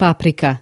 paprika.